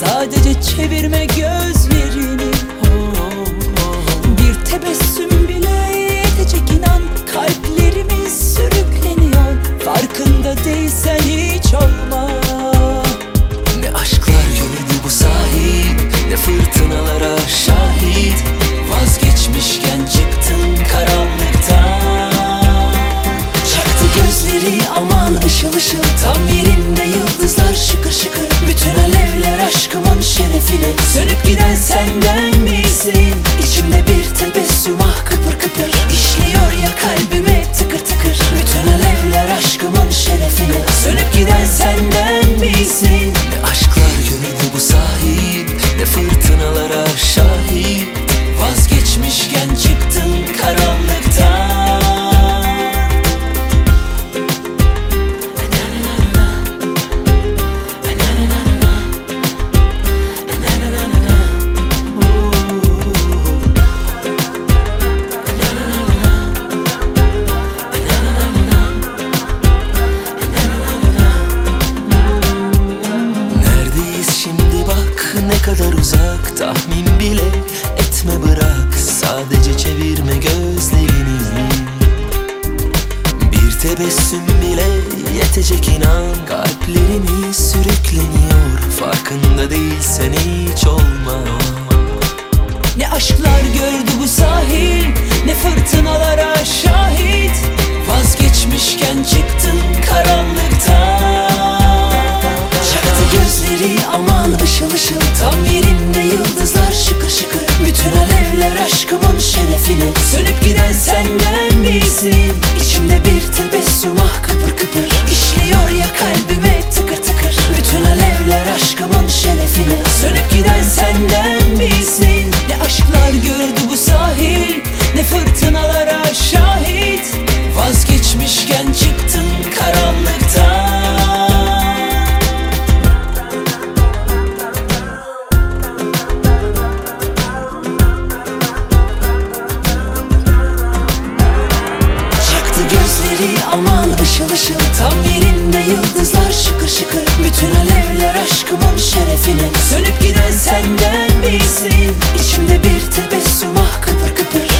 Sadece çevirme gözlerini aşkımın şerefine Sönüp giden senden Tahmin bile etme bırak. Sadece çevirme gözlerini. Bir tebessüm bile yetecek inan. Kalplerimiz sürükleniyor. Farkında değilsen hiç olma. Ne aşklar gördü bu sahil Ne fırtınalara gözleri aman ışıl ışıl. Tam yerinde yıldızlar şıkır şıkır. Bütün alevler aşkımın şerefine. Sönüp giden senden misin? İçimde bir tebessüm ah kıpır kıpır. İşliyor ya kalbime tıkır tıkır. Bütün alevler aşkımın şerefine. Sönüp giden senden misin? Ne aşklar gördü bu sahil Ne fırtınalara ışıl ışıl Tam yerinde yıldızlar şıkır şıkır. Bütün alevler aşkımın şerefine. Sönüp giden senden misin? İçimde bir tebessüm ah kıpır kıpır